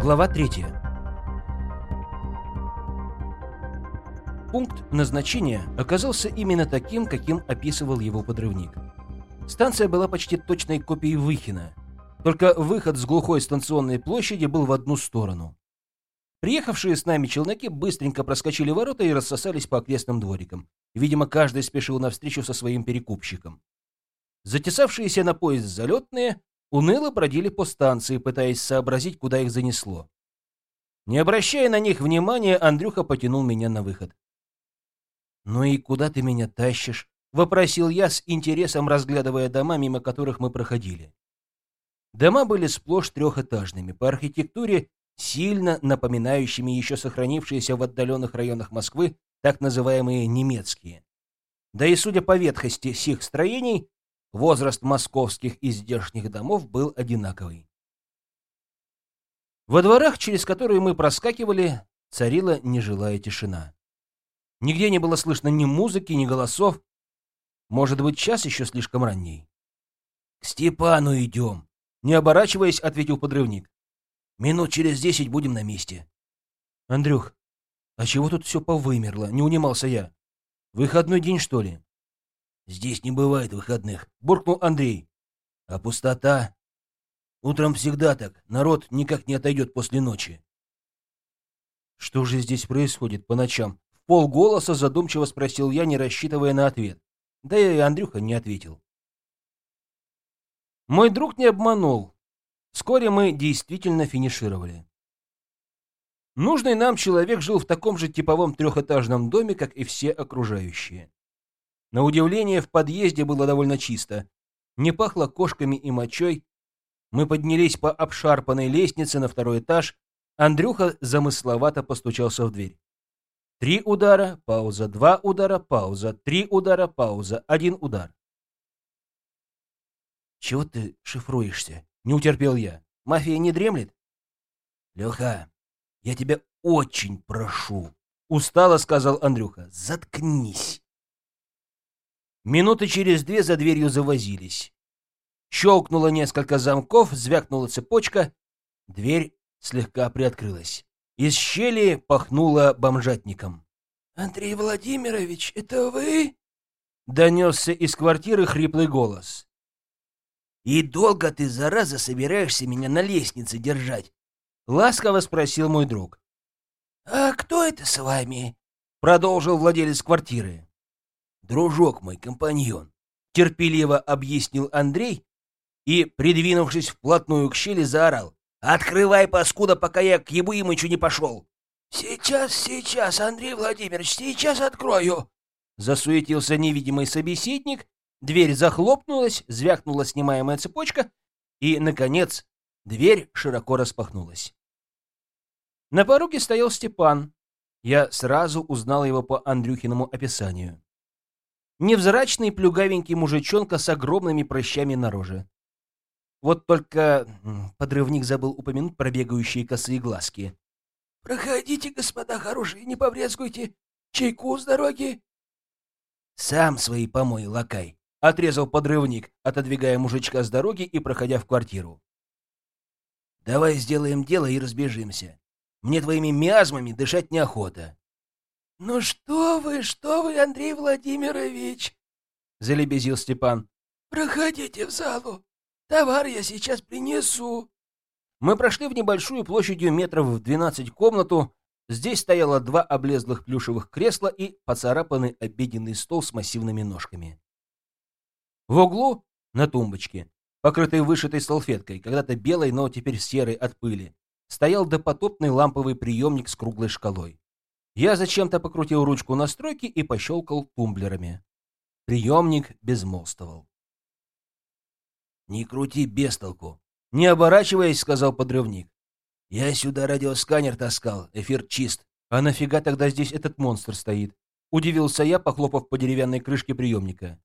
Глава 3. Пункт назначения оказался именно таким, каким описывал его подрывник. Станция была почти точной копией Выхина, только выход с глухой станционной площади был в одну сторону. Приехавшие с нами челноки быстренько проскочили ворота и рассосались по окрестным дворикам. Видимо, каждый спешил навстречу со своим перекупщиком. Затесавшиеся на поезд залетные уныло бродили по станции, пытаясь сообразить, куда их занесло. Не обращая на них внимания, Андрюха потянул меня на выход. «Ну и куда ты меня тащишь?» — вопросил я с интересом, разглядывая дома, мимо которых мы проходили. Дома были сплошь трехэтажными, по архитектуре сильно напоминающими еще сохранившиеся в отдаленных районах Москвы так называемые немецкие. Да и судя по ветхости сих строений, Возраст московских и здешних домов был одинаковый. Во дворах, через которые мы проскакивали, царила нежилая тишина. Нигде не было слышно ни музыки, ни голосов. Может быть, час еще слишком ранний. — К Степану идем, — не оборачиваясь, ответил подрывник. — Минут через десять будем на месте. — Андрюх, а чего тут все повымерло? Не унимался я. Выходной день, что ли? Здесь не бывает выходных, буркнул Андрей. А пустота? Утром всегда так. Народ никак не отойдет после ночи. Что же здесь происходит по ночам? В полголоса задумчиво спросил я, не рассчитывая на ответ. Да и Андрюха не ответил. Мой друг не обманул. Вскоре мы действительно финишировали. Нужный нам человек жил в таком же типовом трехэтажном доме, как и все окружающие. На удивление, в подъезде было довольно чисто. Не пахло кошками и мочой. Мы поднялись по обшарпанной лестнице на второй этаж. Андрюха замысловато постучался в дверь. Три удара, пауза, два удара, пауза, три удара, пауза, один удар. «Чего ты шифруешься?» — не утерпел я. «Мафия не дремлет?» «Леха, я тебя очень прошу», — устало сказал Андрюха. «Заткнись». Минуты через две за дверью завозились. Щелкнуло несколько замков, звякнула цепочка. Дверь слегка приоткрылась. Из щели пахнуло бомжатником. «Андрей Владимирович, это вы?» Донесся из квартиры хриплый голос. «И долго ты, зараза, собираешься меня на лестнице держать?» Ласково спросил мой друг. «А кто это с вами?» Продолжил владелец квартиры дружок мой, компаньон», — терпеливо объяснил Андрей и, придвинувшись вплотную к щели, заорал. «Открывай, паскуда, пока я к ему Ебуимычу не пошел!» «Сейчас, сейчас, Андрей Владимирович, сейчас открою!» Засуетился невидимый собеседник, дверь захлопнулась, звякнула снимаемая цепочка, и, наконец, дверь широко распахнулась. На пороге стоял Степан. Я сразу узнал его по Андрюхиному описанию. Невзрачный плюгавенький мужичонка с огромными прыщами на роже. Вот только подрывник забыл упомянуть про бегающие косые глазки. «Проходите, господа хорошие, не побрезгуйте. Чайку с дороги». «Сам свои помой, лакай», — отрезал подрывник, отодвигая мужичка с дороги и проходя в квартиру. «Давай сделаем дело и разбежимся. Мне твоими миазмами дышать неохота». «Ну что вы, что вы, Андрей Владимирович!» — залебезил Степан. «Проходите в залу. Товар я сейчас принесу». Мы прошли в небольшую площадью метров в двенадцать комнату. Здесь стояло два облезлых плюшевых кресла и поцарапанный обеденный стол с массивными ножками. В углу, на тумбочке, покрытой вышитой салфеткой, когда-то белой, но теперь серой от пыли, стоял допотопный ламповый приемник с круглой шкалой. Я зачем-то покрутил ручку настройки и пощелкал тумблерами. Приемник безмолвствовал. «Не крути без толку!» «Не оборачиваясь», — сказал подрывник. «Я сюда радиосканер таскал, эфир чист. А нафига тогда здесь этот монстр стоит?» Удивился я, похлопав по деревянной крышке приемника.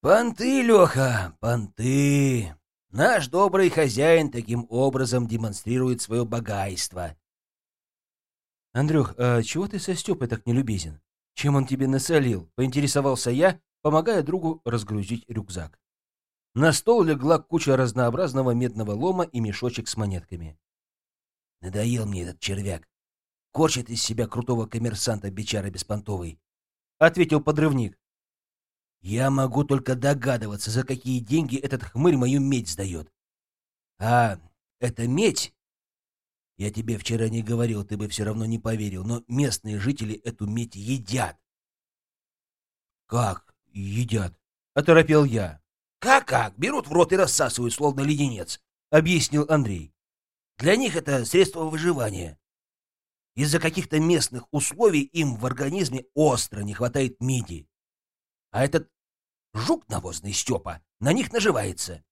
«Понты, Леха, понты! Наш добрый хозяин таким образом демонстрирует свое богайство. «Андрюх, а чего ты со Степой так нелюбезен? Чем он тебе насолил?» — поинтересовался я, помогая другу разгрузить рюкзак. На стол легла куча разнообразного медного лома и мешочек с монетками. Надоел мне этот червяк. Корчит из себя крутого коммерсанта бичара беспонтовый. Ответил подрывник. Я могу только догадываться, за какие деньги этот хмырь мою медь сдает. А эта медь... Я тебе вчера не говорил, ты бы все равно не поверил, но местные жители эту медь едят. Как едят? Оторопел я. Как-как? Берут в рот и рассасывают, словно леденец, объяснил Андрей. Для них это средство выживания. Из-за каких-то местных условий им в организме остро не хватает меди. А этот жук навозный Степа на них наживается. —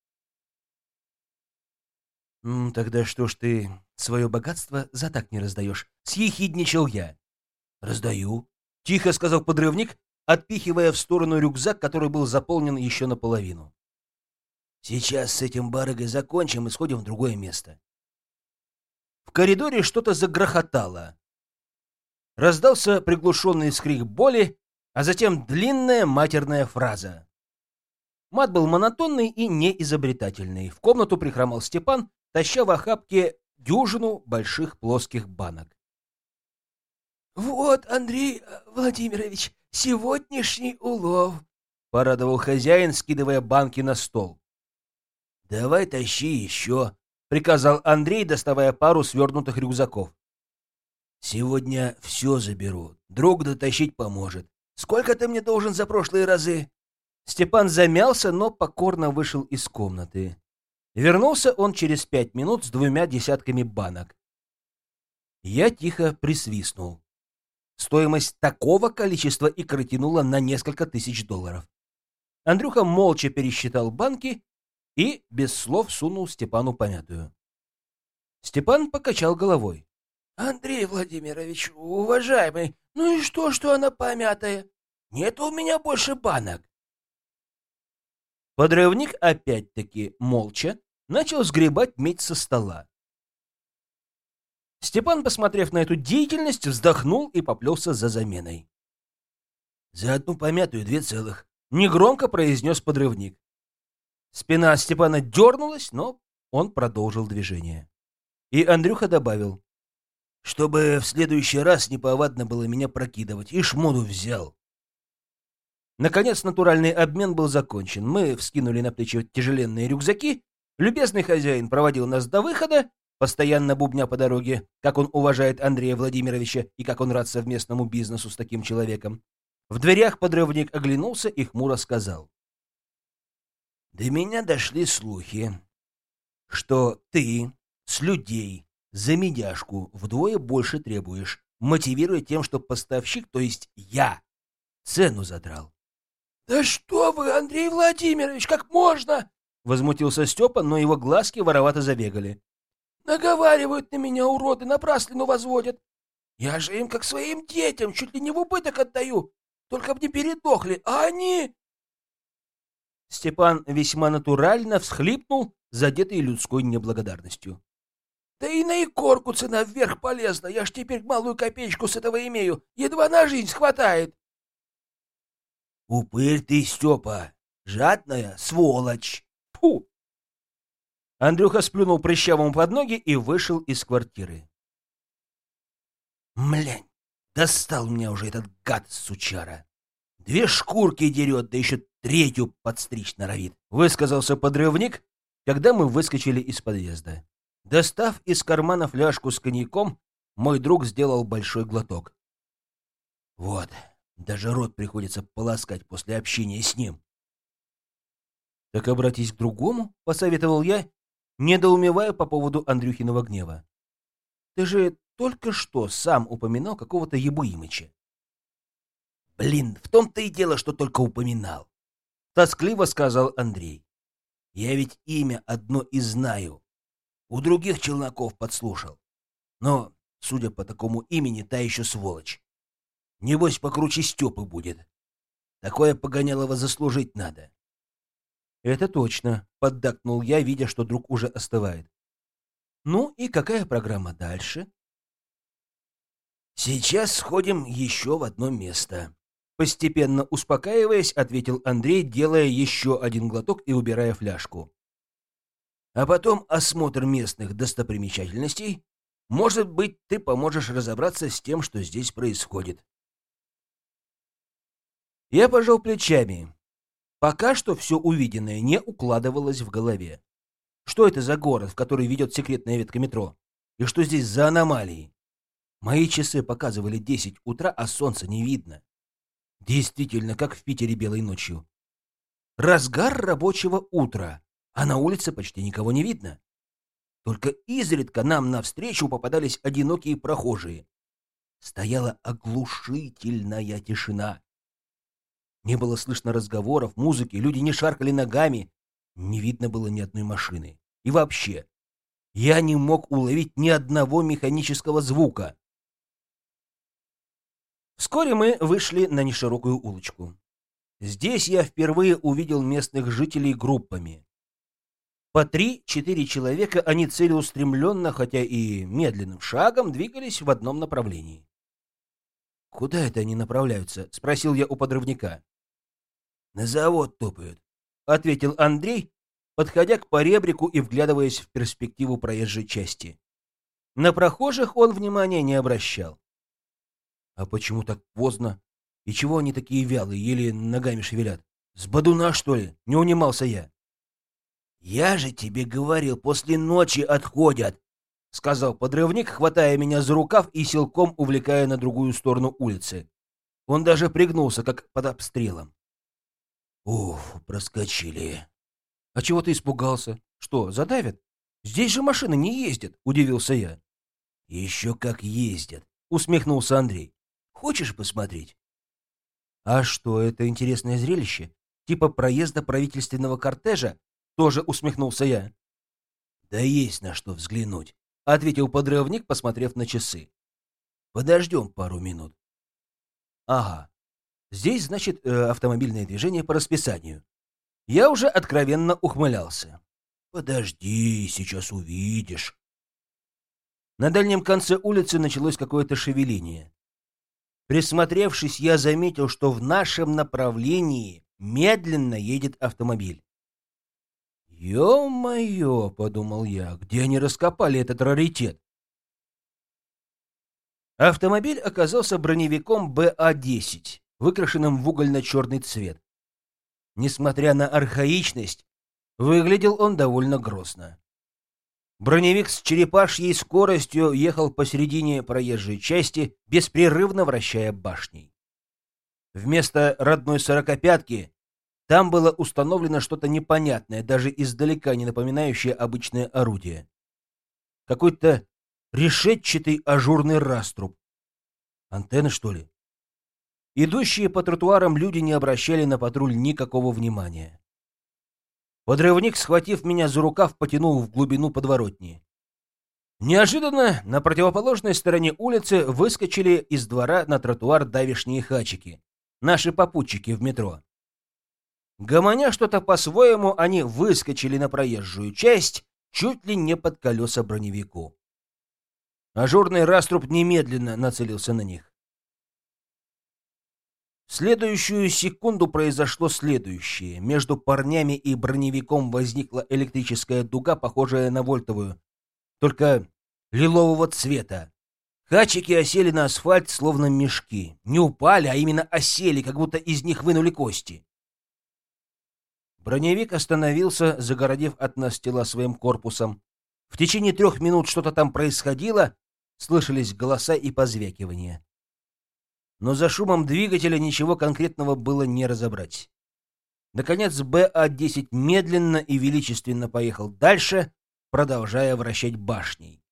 Тогда что ж ты свое богатство за так не раздаешь? — съехидничал я. — Раздаю, — тихо сказал подрывник, отпихивая в сторону рюкзак, который был заполнен еще наполовину. — Сейчас с этим барыгой закончим и сходим в другое место. В коридоре что-то загрохотало. Раздался приглушенный скрик боли, а затем длинная матерная фраза. Мат был монотонный и неизобретательный. В комнату прихромал Степан, таща в охапке дюжину больших плоских банок. «Вот, Андрей Владимирович, сегодняшний улов!» — порадовал хозяин, скидывая банки на стол. «Давай тащи еще!» — приказал Андрей, доставая пару свернутых рюкзаков. «Сегодня все заберу. Друг дотащить поможет. Сколько ты мне должен за прошлые разы?» Степан замялся, но покорно вышел из комнаты. Вернулся он через пять минут с двумя десятками банок. Я тихо присвистнул. Стоимость такого количества икры тянула на несколько тысяч долларов. Андрюха молча пересчитал банки и без слов сунул Степану помятую. Степан покачал головой. «Андрей Владимирович, уважаемый, ну и что, что она помятая? Нет у меня больше банок. Подрывник опять-таки молча начал сгребать медь со стола. Степан, посмотрев на эту деятельность, вздохнул и поплелся за заменой. «За одну помятую две целых», — негромко произнес подрывник. Спина Степана дернулась, но он продолжил движение. И Андрюха добавил, «Чтобы в следующий раз неповадно было меня прокидывать, и шмоду взял». Наконец натуральный обмен был закончен. Мы вскинули на плечи тяжеленные рюкзаки. Любезный хозяин проводил нас до выхода, постоянно бубня по дороге, как он уважает Андрея Владимировича и как он рад совместному бизнесу с таким человеком. В дверях подрывник оглянулся и хмуро сказал. «До меня дошли слухи, что ты с людей за медяшку вдвое больше требуешь, мотивируя тем, что поставщик, то есть я, цену задрал. «Да что вы, Андрей Владимирович, как можно?» Возмутился Степа, но его глазки воровато забегали. «Наговаривают на меня, уроды, напраслину возводят. Я же им, как своим детям, чуть ли не в убыток отдаю. Только б не передохли, а они...» Степан весьма натурально всхлипнул, задетый людской неблагодарностью. «Да и на икорку цена вверх полезна. Я ж теперь малую копеечку с этого имею. Едва на жизнь хватает». «Упырь ты, Степа! Жадная сволочь!» Фу! Андрюха сплюнул прыщавому под ноги и вышел из квартиры. «Млянь! Достал меня уже этот гад сучара! Две шкурки дерет, да еще третью подстричь норовит!» — высказался подрывник, когда мы выскочили из подъезда. Достав из кармана фляжку с коньяком, мой друг сделал большой глоток. «Вот, даже рот приходится полоскать после общения с ним. «Так обратись к другому», — посоветовал я, недоумевая по поводу Андрюхиного гнева. «Ты же только что сам упоминал какого-то Ебуимыча». «Блин, в том-то и дело, что только упоминал», — тоскливо сказал Андрей. «Я ведь имя одно и знаю. У других челноков подслушал. Но, судя по такому имени, та еще сволочь. Небось, покруче Степы будет. Такое погонялово заслужить надо. Это точно, поддакнул я, видя, что друг уже остывает. Ну и какая программа дальше? Сейчас сходим еще в одно место. Постепенно успокаиваясь, ответил Андрей, делая еще один глоток и убирая фляжку. А потом осмотр местных достопримечательностей, Может быть, ты поможешь разобраться с тем, что здесь происходит. Я пожал плечами. Пока что все увиденное не укладывалось в голове. Что это за город, в который ведет секретная ветка метро? И что здесь за аномалии? Мои часы показывали 10 утра, а солнца не видно. Действительно, как в Питере белой ночью. Разгар рабочего утра, а на улице почти никого не видно. Только изредка нам навстречу попадались одинокие прохожие. Стояла оглушительная тишина. Не было слышно разговоров, музыки, люди не шаркали ногами, не видно было ни одной машины. И вообще, я не мог уловить ни одного механического звука. Вскоре мы вышли на неширокую улочку. Здесь я впервые увидел местных жителей группами. По три-четыре человека они целеустремленно, хотя и медленным шагом, двигались в одном направлении. «Куда это они направляются?» — спросил я у подрывника. «На завод топают», — ответил Андрей, подходя к поребрику и вглядываясь в перспективу проезжей части. На прохожих он внимания не обращал. «А почему так поздно? И чего они такие вялые, еле ногами шевелят? С бодуна, что ли?» — не унимался я. «Я же тебе говорил, после ночи отходят», — сказал подрывник, хватая меня за рукав и силком увлекая на другую сторону улицы. Он даже пригнулся, как под обстрелом. Уф, проскочили. А чего ты испугался? Что, задавят? Здесь же машины не ездят, удивился я. Еще как ездят, усмехнулся Андрей. Хочешь посмотреть? А что, это интересное зрелище? Типа проезда правительственного кортежа? Тоже усмехнулся я. Да есть на что взглянуть, ответил подрывник, посмотрев на часы. Подождем пару минут. Ага, Здесь, значит, э, автомобильное движение по расписанию. Я уже откровенно ухмылялся. «Подожди, сейчас увидишь». На дальнем конце улицы началось какое-то шевеление. Присмотревшись, я заметил, что в нашем направлении медленно едет автомобиль. «Ё-моё!» — подумал я, — где они раскопали этот раритет? Автомобиль оказался броневиком БА-10 выкрашенным в угольно-черный цвет. Несмотря на архаичность, выглядел он довольно грозно. Броневик с черепашьей скоростью ехал посередине проезжей части, беспрерывно вращая башней. Вместо родной сорокопятки там было установлено что-то непонятное, даже издалека не напоминающее обычное орудие. Какой-то решетчатый ажурный раструб. Антенны, что ли? Идущие по тротуарам люди не обращали на патруль никакого внимания. Подрывник, схватив меня за рукав, потянул в глубину подворотни. Неожиданно на противоположной стороне улицы выскочили из двора на тротуар давишние хачики, наши попутчики в метро. Гомоня что-то по-своему, они выскочили на проезжую часть, чуть ли не под колеса броневику. Ажурный раструб немедленно нацелился на них. В следующую секунду произошло следующее. Между парнями и броневиком возникла электрическая дуга, похожая на вольтовую, только лилового цвета. Хачики осели на асфальт, словно мешки. Не упали, а именно осели, как будто из них вынули кости. Броневик остановился, загородив от нас тела своим корпусом. В течение трех минут что-то там происходило, слышались голоса и позвякивания но за шумом двигателя ничего конкретного было не разобрать. Наконец БА-10 медленно и величественно поехал дальше, продолжая вращать башней.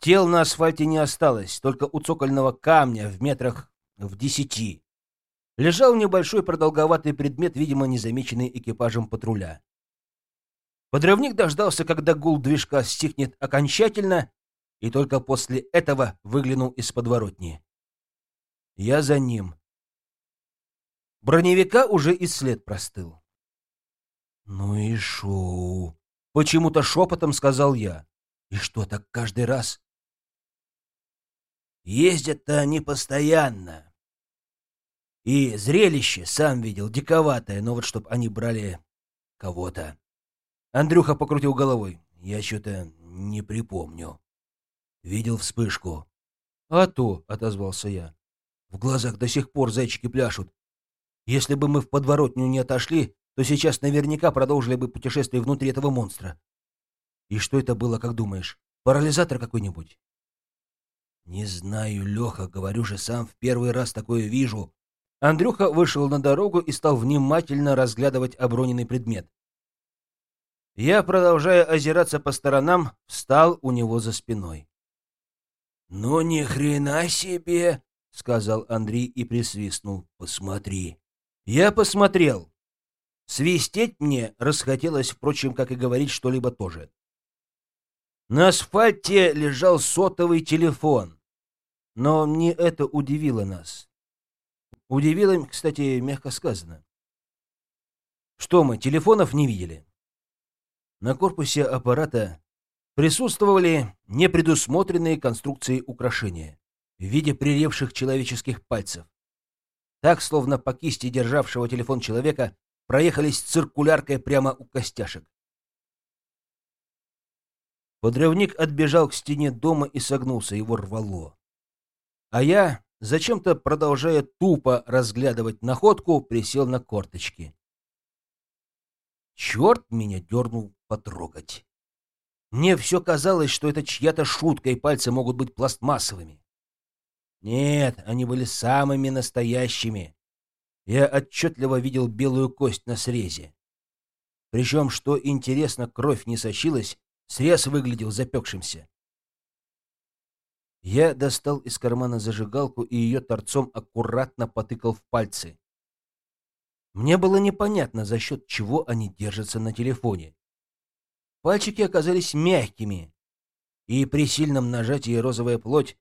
Тел на асфальте не осталось, только у цокольного камня в метрах в десяти. Лежал небольшой продолговатый предмет, видимо, незамеченный экипажем патруля. Подрывник дождался, когда гул движка стихнет окончательно, и только после этого выглянул из подворотни. Я за ним. Броневика уже и след простыл. «Ну и шоу!» — почему-то шепотом сказал я. «И что, так каждый раз?» «Ездят-то они постоянно. И зрелище, сам видел, диковатое, но вот чтоб они брали кого-то». Андрюха покрутил головой. «Я что-то не припомню». Видел вспышку. «А то», — отозвался я. «В глазах до сих пор зайчики пляшут. Если бы мы в подворотню не отошли, то сейчас наверняка продолжили бы путешествие внутри этого монстра. И что это было, как думаешь? Парализатор какой-нибудь?» «Не знаю, Леха, говорю же, сам в первый раз такое вижу». Андрюха вышел на дорогу и стал внимательно разглядывать оброненный предмет. Я, продолжая озираться по сторонам, встал у него за спиной. «Ну ни хрена себе!» — сказал Андрей и присвистнул. «Посмотри!» Я посмотрел. Свистеть мне расхотелось, впрочем, как и говорить что-либо тоже. На асфальте лежал сотовый телефон. Но не это удивило нас. Удивило, кстати, мягко сказано. Что мы, телефонов не видели? На корпусе аппарата присутствовали непредусмотренные конструкции украшения в виде приревших человеческих пальцев. Так, словно по кисти державшего телефон человека, проехались циркуляркой прямо у костяшек. Подрывник отбежал к стене дома и согнулся, его рвало. А я, зачем-то продолжая тупо разглядывать находку, присел на корточки. Черт меня дернул потрогать. Мне все казалось, что это чья-то шутка, и пальцы могут быть пластмассовыми. Нет, они были самыми настоящими. Я отчетливо видел белую кость на срезе. Причем, что интересно, кровь не сочилась, срез выглядел запекшимся. Я достал из кармана зажигалку и ее торцом аккуратно потыкал в пальцы. Мне было непонятно, за счет чего они держатся на телефоне. Пальчики оказались мягкими, и при сильном нажатии розовая плоть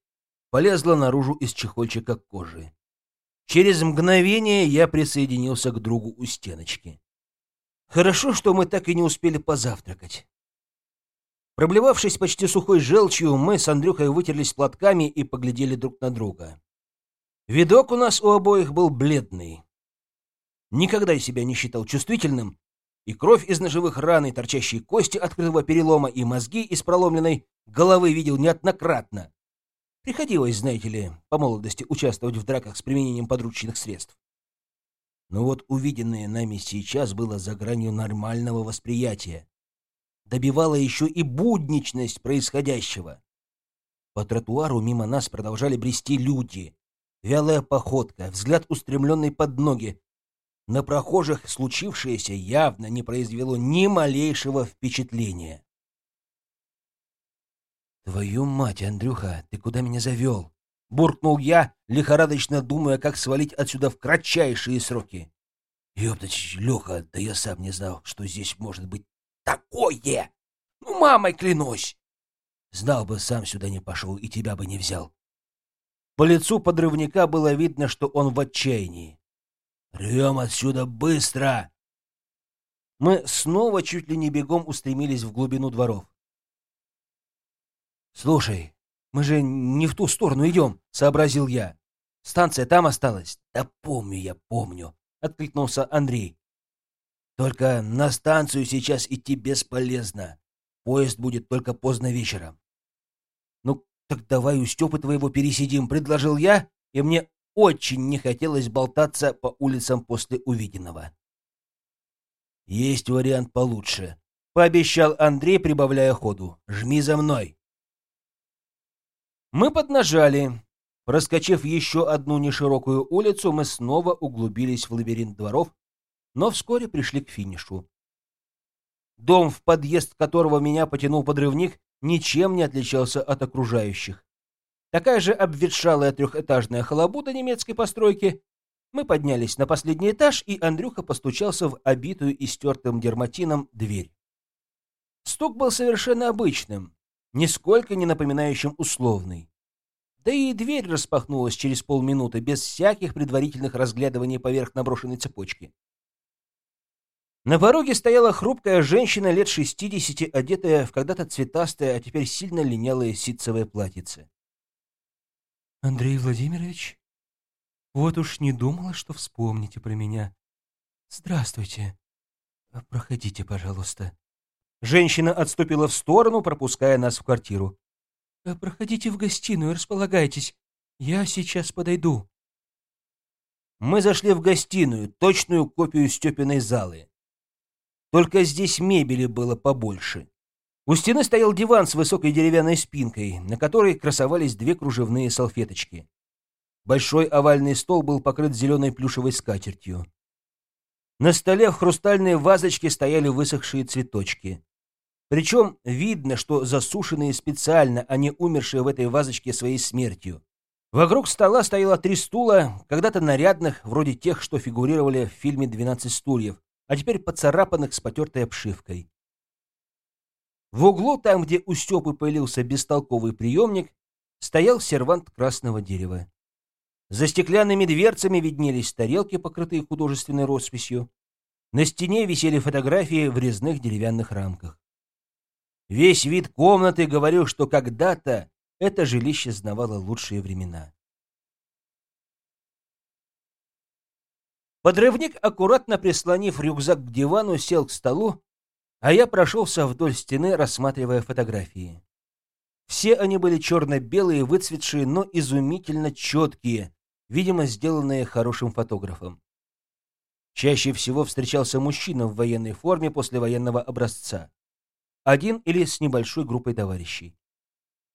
полезла наружу из чехольчика кожи. Через мгновение я присоединился к другу у стеночки. Хорошо, что мы так и не успели позавтракать. Проблевавшись почти сухой желчью, мы с Андрюхой вытерлись платками и поглядели друг на друга. Видок у нас у обоих был бледный. Никогда себя не считал чувствительным, и кровь из ножевых ран, и торчащие кости открытого перелома, и мозги из проломленной головы видел неоднократно. Приходилось, знаете ли, по молодости участвовать в драках с применением подручных средств. Но вот увиденное нами сейчас было за гранью нормального восприятия. Добивало еще и будничность происходящего. По тротуару мимо нас продолжали брести люди. Вялая походка, взгляд устремленный под ноги, на прохожих случившееся явно не произвело ни малейшего впечатления. «Твою мать, Андрюха, ты куда меня завел?» — буркнул я, лихорадочно думая, как свалить отсюда в кратчайшие сроки. «Ёптать, Леха, да я сам не знал, что здесь может быть такое! Ну, мамой клянусь!» Знал бы, сам сюда не пошел и тебя бы не взял. По лицу подрывника было видно, что он в отчаянии. «Рвем отсюда быстро!» Мы снова чуть ли не бегом устремились в глубину дворов. «Слушай, мы же не в ту сторону идем», — сообразил я. «Станция там осталась?» «Да помню я, помню», — откликнулся Андрей. «Только на станцию сейчас идти бесполезно. Поезд будет только поздно вечером». «Ну, так давай у Степы твоего пересидим», — предложил я, и мне очень не хотелось болтаться по улицам после увиденного. «Есть вариант получше», — пообещал Андрей, прибавляя ходу. «Жми за мной». Мы поднажали. Проскочив еще одну неширокую улицу, мы снова углубились в лабиринт дворов, но вскоре пришли к финишу. Дом, в подъезд которого меня потянул подрывник, ничем не отличался от окружающих. Такая же обветшалая трехэтажная халабуда немецкой постройки. Мы поднялись на последний этаж, и Андрюха постучался в обитую и стертым дерматином дверь. Стук был совершенно обычным, нисколько не напоминающим условный. Да и дверь распахнулась через полминуты, без всяких предварительных разглядываний поверх наброшенной цепочки. На пороге стояла хрупкая женщина лет шестидесяти, одетая в когда-то цветастое, а теперь сильно линялое ситцевое платьице. Андрей Владимирович, вот уж не думала, что вспомните про меня. Здравствуйте. Проходите, пожалуйста. Женщина отступила в сторону, пропуская нас в квартиру. Э, проходите в гостиную, располагайтесь. Я сейчас подойду. Мы зашли в гостиную, точную копию Степиной залы. Только здесь мебели было побольше. У стены стоял диван с высокой деревянной спинкой, на которой красовались две кружевные салфеточки. Большой овальный стол был покрыт зеленой плюшевой скатертью. На столе в хрустальной вазочке стояли высохшие цветочки. Причем видно, что засушенные специально, а не умершие в этой вазочке своей смертью. Вокруг стола стояло три стула, когда-то нарядных, вроде тех, что фигурировали в фильме «12 стульев», а теперь поцарапанных с потертой обшивкой. В углу, там, где у Степы появился бестолковый приемник, стоял сервант красного дерева. За стеклянными дверцами виднелись тарелки, покрытые художественной росписью. На стене висели фотографии в резных деревянных рамках. Весь вид комнаты говорил, что когда-то это жилище знавало лучшие времена. Подрывник, аккуратно прислонив рюкзак к дивану, сел к столу, а я прошелся вдоль стены, рассматривая фотографии. Все они были черно-белые, выцветшие, но изумительно четкие, видимо, сделанные хорошим фотографом. Чаще всего встречался мужчина в военной форме после военного образца. Один или с небольшой группой товарищей.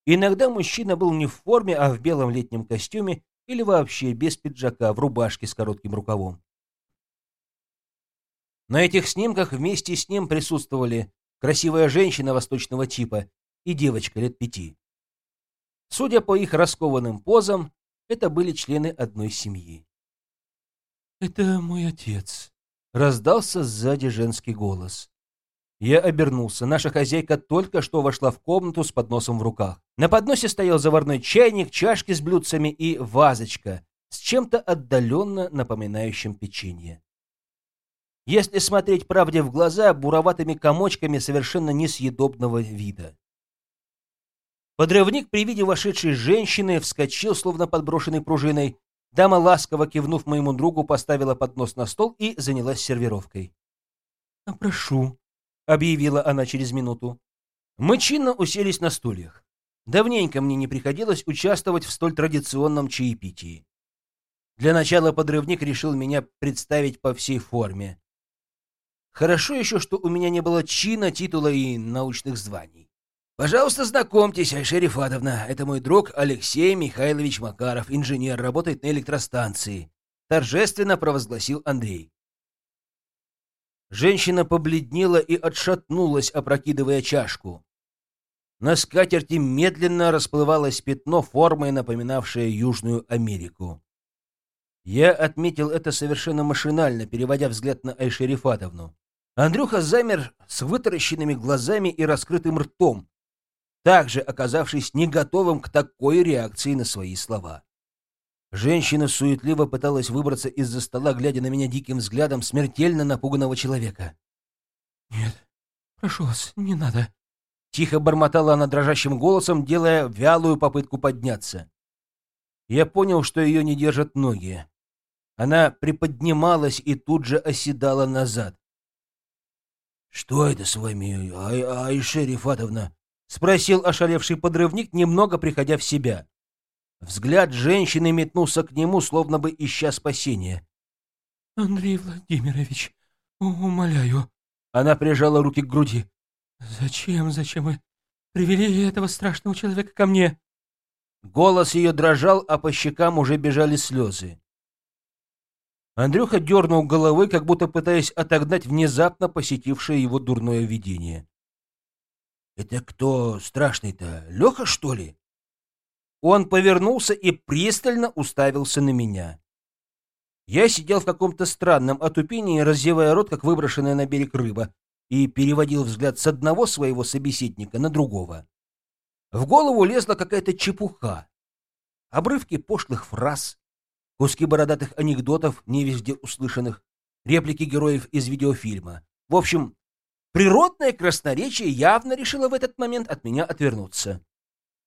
Иногда мужчина был не в форме, а в белом летнем костюме или вообще без пиджака, в рубашке с коротким рукавом. На этих снимках вместе с ним присутствовали красивая женщина восточного типа и девочка лет пяти. Судя по их раскованным позам, это были члены одной семьи. «Это мой отец», — раздался сзади женский голос. Я обернулся. Наша хозяйка только что вошла в комнату с подносом в руках. На подносе стоял заварной чайник, чашки с блюдцами и вазочка с чем-то отдаленно напоминающим печенье. Если смотреть правде в глаза, буроватыми комочками совершенно несъедобного вида. Подрывник при виде вошедшей женщины вскочил, словно подброшенной пружиной. Дама, ласково кивнув моему другу, поставила поднос на стол и занялась сервировкой. «А «Прошу», — объявила она через минуту. Мы чинно уселись на стульях. Давненько мне не приходилось участвовать в столь традиционном чаепитии. Для начала подрывник решил меня представить по всей форме. Хорошо еще, что у меня не было чина, титула и научных званий. Пожалуйста, знакомьтесь, Айша Рифатовна. Это мой друг Алексей Михайлович Макаров, инженер, работает на электростанции. Торжественно провозгласил Андрей. Женщина побледнела и отшатнулась, опрокидывая чашку. На скатерти медленно расплывалось пятно формой, напоминавшее Южную Америку. Я отметил это совершенно машинально, переводя взгляд на Айши Рифатовну. Андрюха замер с вытаращенными глазами и раскрытым ртом, также оказавшись не готовым к такой реакции на свои слова. Женщина суетливо пыталась выбраться из-за стола, глядя на меня диким взглядом смертельно напуганного человека. «Нет, прошу вас, не надо», — тихо бормотала она дрожащим голосом, делая вялую попытку подняться. Я понял, что ее не держат ноги. Она приподнималась и тут же оседала назад. «Что это с вами, Ай Айша Рифатовна?» — спросил ошалевший подрывник, немного приходя в себя. Взгляд женщины метнулся к нему, словно бы ища спасения. «Андрей Владимирович, умоляю». Она прижала руки к груди. «Зачем, зачем вы привели этого страшного человека ко мне?» Голос ее дрожал, а по щекам уже бежали слезы. Андрюха дернул головой, как будто пытаясь отогнать внезапно посетившее его дурное видение. «Это кто страшный-то? Леха, что ли?» Он повернулся и пристально уставился на меня. Я сидел в каком-то странном отупении, разевая рот, как выброшенная на берег рыба, и переводил взгляд с одного своего собеседника на другого. В голову лезла какая-то чепуха. Обрывки пошлых фраз, куски бородатых анекдотов, не везде услышанных, реплики героев из видеофильма. В общем, Природное красноречие явно решило в этот момент от меня отвернуться.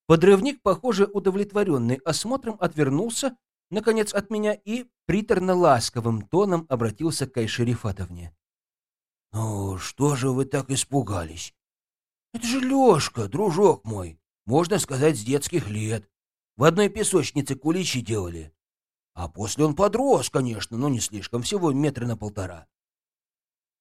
Подрывник, похоже, удовлетворенный осмотром, отвернулся, наконец, от меня и приторно-ласковым тоном обратился к Айше Рифатовне. «Ну, что же вы так испугались? Это же Лешка, дружок мой. можно сказать, с детских лет. В одной песочнице куличи делали. А после он подрос, конечно, но не слишком, всего метра на полтора.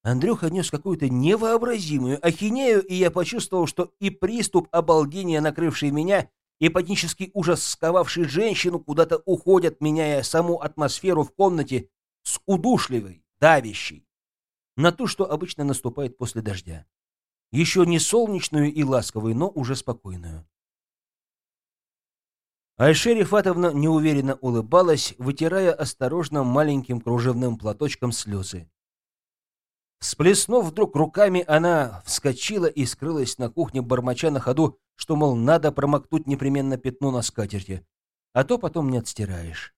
Андрюха нес какую-то невообразимую ахинею, и я почувствовал, что и приступ обалдения, накрывший меня, и панический ужас, сковавший женщину, куда-то уходят, меняя саму атмосферу в комнате с удушливой, давящей, на ту, что обычно наступает после дождя. Еще не солнечную и ласковую, но уже спокойную. Айше Рифатовна неуверенно улыбалась, вытирая осторожно маленьким кружевным платочком слезы. Сплеснув вдруг руками, она вскочила и скрылась на кухне, бормоча на ходу, что, мол, надо промокнуть непременно пятно на скатерти, а то потом не отстираешь.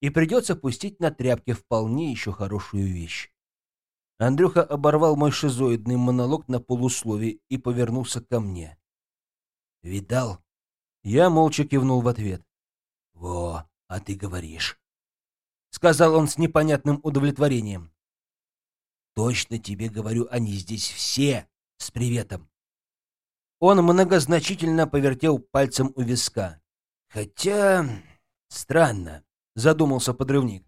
И придется пустить на тряпке вполне еще хорошую вещь. Андрюха оборвал мой шизоидный монолог на полуслове и повернулся ко мне. «Видал?» Я молча кивнул в ответ. «Во, а ты говоришь», — сказал он с непонятным удовлетворением. «Точно тебе говорю, они здесь все с приветом». Он многозначительно повертел пальцем у виска. «Хотя... странно», — задумался подрывник.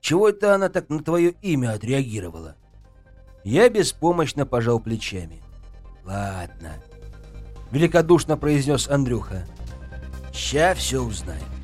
«Чего это она так на твое имя отреагировала?» Я беспомощно пожал плечами. «Ладно», — великодушно произнес Андрюха. «Ща все узнаем».